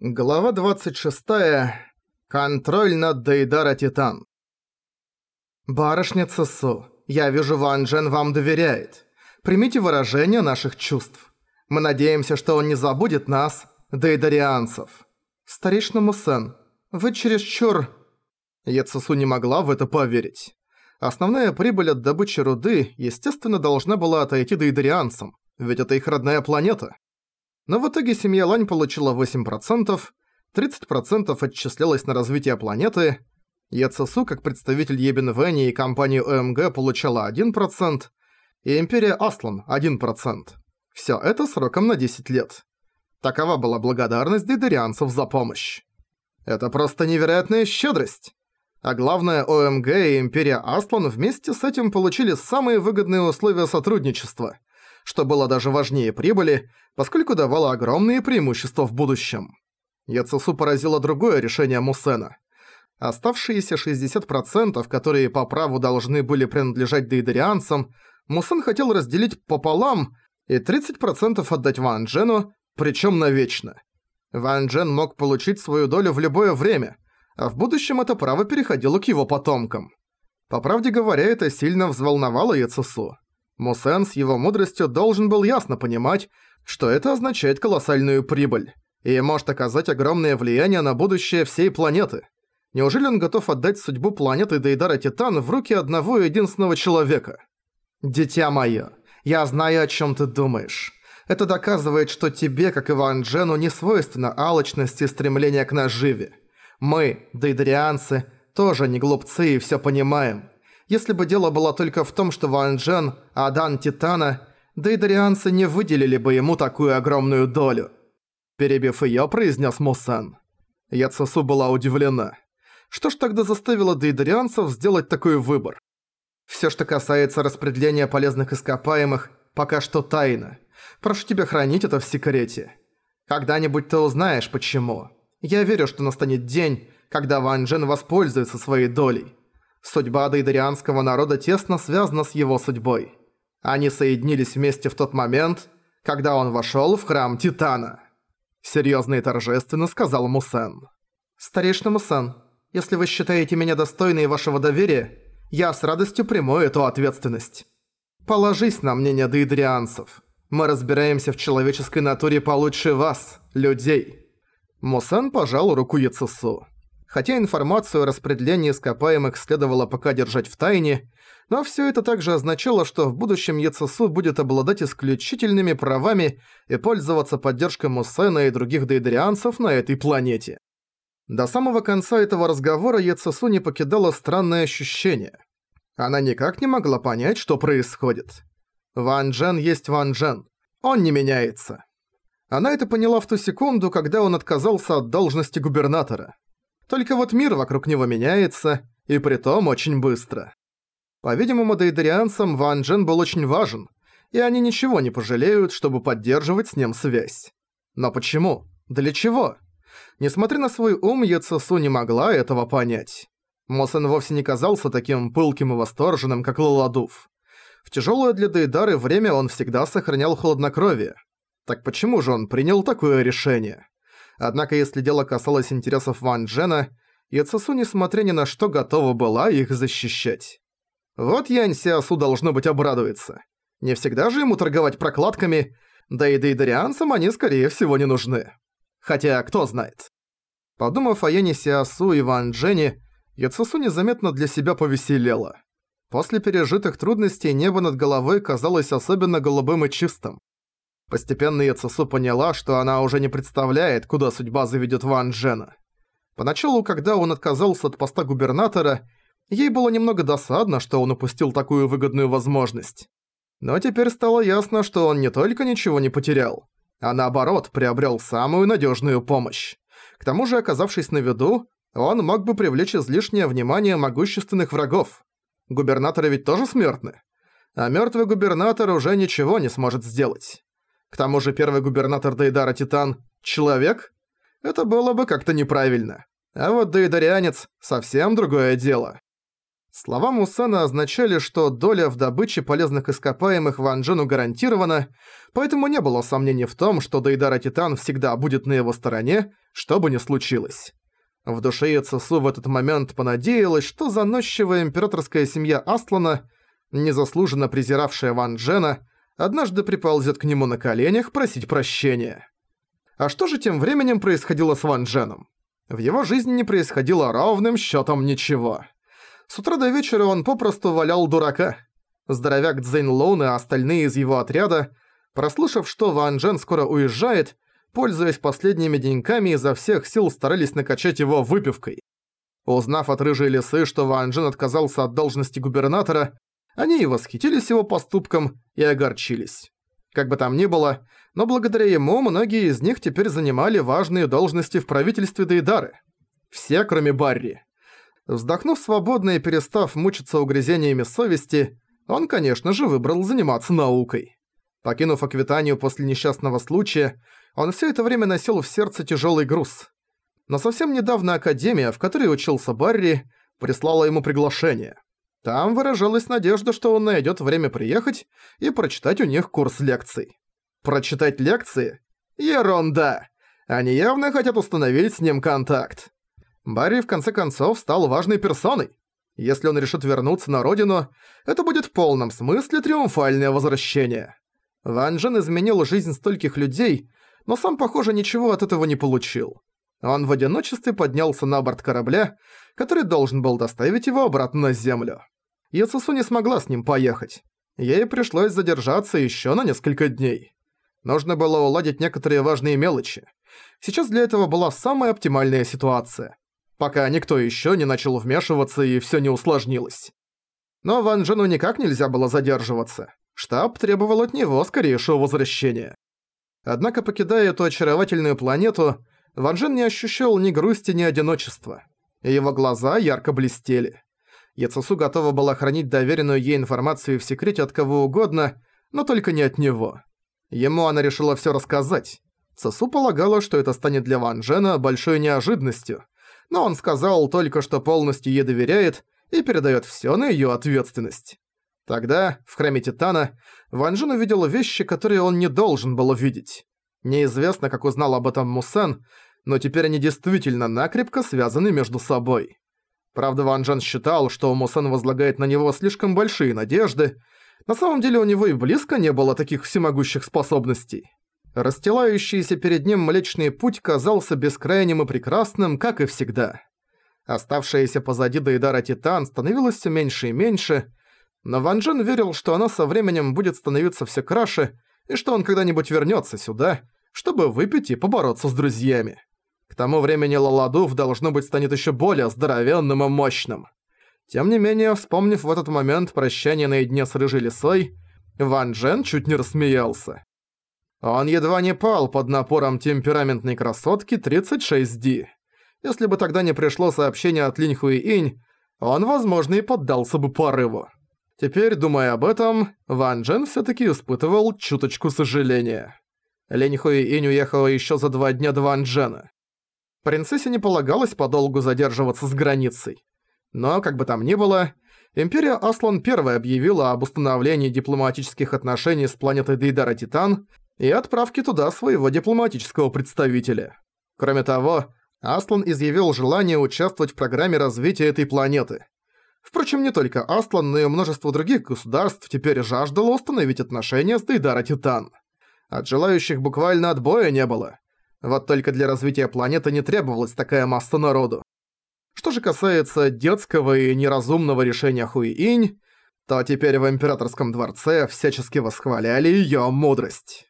Глава 26. Контроль над Дейдара Титан. «Барышня Цесу, я вижу, Ван Джен вам доверяет. Примите выражение наших чувств. Мы надеемся, что он не забудет нас, дейдарианцев. Старейшина Мусен, вы чересчур...» Яцесу не могла в это поверить. Основная прибыль от добычи руды, естественно, должна была отойти дейдарианцам, ведь это их родная планета. Но в итоге семья Лань получила 8%, 30% отчислялось на развитие планеты, ЯЦСУ, как представитель Ебенвени и компанию ОМГ, получала 1%, и Империя Аслан – 1%. Всё это сроком на 10 лет. Такова была благодарность дейдерианцев за помощь. Это просто невероятная щедрость. А главное, ОМГ и Империя Аслан вместе с этим получили самые выгодные условия сотрудничества – что было даже важнее прибыли, поскольку давало огромные преимущества в будущем. Яцесу поразило другое решение Мусена. Оставшиеся 60%, которые по праву должны были принадлежать дейдерианцам, Мусен хотел разделить пополам и 30% отдать Ван Джену, причем навечно. Ван Джен мог получить свою долю в любое время, а в будущем это право переходило к его потомкам. По правде говоря, это сильно взволновало Яцесу. Мусен с его мудростью должен был ясно понимать, что это означает колоссальную прибыль и может оказать огромное влияние на будущее всей планеты. Неужели он готов отдать судьбу планеты Дейдара Титан в руки одного единственного человека? «Дитя моё, я знаю, о чём ты думаешь. Это доказывает, что тебе, как и Ван Джену, не свойственна алчность и стремление к наживе. Мы, дейдарианцы, тоже не глупцы и всё понимаем. Если бы дело было только в том, что Ван Джен – Адан Титана, дейдарианцы не выделили бы ему такую огромную долю. Перебив её, произнес Мусан. Яцесу была удивлена. Что ж тогда заставило дейдарианцев сделать такой выбор? Всё, что касается распределения полезных ископаемых, пока что тайна. Прошу тебя хранить это в секрете. Когда-нибудь ты узнаешь, почему. Я верю, что настанет день, когда Ван Джен воспользуется своей долей. Судьба дейдарианского народа тесно связана с его судьбой. Они соединились вместе в тот момент, когда он вошёл в храм Титана. Серьёзно и торжественно сказал Мусен. «Старейшина Мусен, если вы считаете меня достойной вашего доверия, я с радостью приму эту ответственность. Положись на мнение дейдрианцев. Мы разбираемся в человеческой натуре получше вас, людей». Мусен пожал руку Яцесу. Хотя информацию о распределении ископаемых следовало пока держать в тайне, но всё это также означало, что в будущем ЕЦСУ будет обладать исключительными правами и пользоваться поддержкой Муссена и других дейдерианцев на этой планете. До самого конца этого разговора ЕЦСУ не покидало странное ощущение. Она никак не могла понять, что происходит. Ван Джен есть Ван Джен. Он не меняется. Она это поняла в ту секунду, когда он отказался от должности губернатора. Только вот мир вокруг него меняется, и притом очень быстро. По-видимому, дейдарианцам Ван Джен был очень важен, и они ничего не пожалеют, чтобы поддерживать с ним связь. Но почему? Для чего? Несмотря на свой ум, Яцесу не могла этого понять. Мосен вовсе не казался таким пылким и восторженным, как Лаладув. В тяжелое для Дейдары время он всегда сохранял хладнокровие. Так почему же он принял такое решение? Однако если дело касалось интересов Ван Джена, Яцесу, несмотря ни на что, готова была их защищать. Вот Янь Сиасу должно быть обрадуется. Не всегда же ему торговать прокладками, да и дейдарианцам они, скорее всего, не нужны. Хотя, кто знает. Подумав о Яне Сиасу и Ван Джене, Яцесу незаметно для себя повеселела. После пережитых трудностей небо над головой казалось особенно голубым и чистым. Постепенно Яцесу поняла, что она уже не представляет, куда судьба заведет Ван Джена. Поначалу, когда он отказался от поста губернатора, ей было немного досадно, что он упустил такую выгодную возможность. Но теперь стало ясно, что он не только ничего не потерял, а наоборот приобрел самую надежную помощь. К тому же, оказавшись на виду, он мог бы привлечь излишнее внимание могущественных врагов. Губернаторы ведь тоже смертны. А мертвый губернатор уже ничего не сможет сделать. К тому же первый губернатор Дейдара Титан – человек? Это было бы как-то неправильно. А вот дейдарианец – совсем другое дело. Слова Мусена означали, что доля в добыче полезных ископаемых Ван Джену гарантирована, поэтому не было сомнений в том, что Дейдара Титан всегда будет на его стороне, что бы ни случилось. В душе Яцесу в этот момент понадеялась, что заносчивая императорская семья Аслана, незаслуженно презиравшая Ван Джена, однажды приползет к нему на коленях просить прощения. А что же тем временем происходило с Ван Дженом? В его жизни не происходило ровным счетом ничего. С утра до вечера он попросту валял дурака. Здоровяк Цзэйн Лоун и остальные из его отряда, прослушав, что Ван Джен скоро уезжает, пользуясь последними деньками, изо всех сил старались накачать его выпивкой. Узнав от рыжей лисы, что Ван Джен отказался от должности губернатора, они и восхитились его поступком, и огорчились. Как бы там ни было, но благодаря ему многие из них теперь занимали важные должности в правительстве Дейдары. Все, кроме Барри. Вздохнув свободно и перестав мучиться угрызениями совести, он, конечно же, выбрал заниматься наукой. Покинув Аквитанию после несчастного случая, он все это время носил в сердце тяжелый груз. Но совсем недавно Академия, в которой учился Барри, прислала ему приглашение. Там выражалась надежда, что он найдет время приехать и прочитать у них курс лекций. Прочитать лекции? Ерунда! Они явно хотят установить с ним контакт. Барри в конце концов стал важной персоной. Если он решит вернуться на родину, это будет в полном смысле триумфальное возвращение. Ван Джен изменил жизнь стольких людей, но сам, похоже, ничего от этого не получил. Он в одиночестве поднялся на борт корабля, который должен был доставить его обратно на Землю. Яцесу не смогла с ним поехать. Ей пришлось задержаться еще на несколько дней. Нужно было уладить некоторые важные мелочи. Сейчас для этого была самая оптимальная ситуация пока никто еще не начал вмешиваться и все не усложнилось. Но Ван Джену никак нельзя было задерживаться. Штаб требовал от него скорейшего возвращения. Однако, покидая эту очаровательную планету, Ван Джен не ощущал ни грусти, ни одиночества. Его глаза ярко блестели. Яцесу готова была хранить доверенную ей информацию в секрете от кого угодно, но только не от него. Ему она решила все рассказать. Цесу полагала, что это станет для Ван Джена большой неожиданностью – но он сказал только, что полностью ей доверяет и передает все на ее ответственность. Тогда, в храме Титана, Ван Джин увидел вещи, которые он не должен был увидеть. Неизвестно, как узнал об этом Мусан, но теперь они действительно накрепко связаны между собой. Правда, Ван Джен считал, что Мусан возлагает на него слишком большие надежды, на самом деле у него и близко не было таких всемогущих способностей. Расстилающийся перед ним Млечный Путь казался бескрайним и прекрасным, как и всегда. Оставшаяся позади Дейдара Титан становилась все меньше и меньше, но Ван Джен верил, что она со временем будет становиться все краше, и что он когда-нибудь вернется сюда, чтобы выпить и побороться с друзьями. К тому времени Лаладув, должно быть, станет еще более здоровенным и мощным. Тем не менее, вспомнив в этот момент прощание наедине с Рыжей Лисой, Ван Джен чуть не рассмеялся. Он едва не пал под напором темпераментной красотки 36D. Если бы тогда не пришло сообщение от Линь Хуи Инь, он, возможно, и поддался бы порыву. Теперь, думая об этом, Ван Джен всё-таки испытывал чуточку сожаления. Линь Хуи Инь уехала ещё за два дня до Ван Джена. Принцессе не полагалось подолгу задерживаться с границей. Но, как бы там ни было, Империя Аслан первой объявила об установлении дипломатических отношений с планетой Дейдара Титан и отправки туда своего дипломатического представителя. Кроме того, Аслан изъявил желание участвовать в программе развития этой планеты. Впрочем, не только Аслан, но и множество других государств теперь жаждало установить отношения с Дейдара Титан. От желающих буквально отбоя не было. Вот только для развития планеты не требовалась такая масса народу. Что же касается детского и неразумного решения Хуи-Инь, то теперь в Императорском дворце всячески восхваляли её мудрость.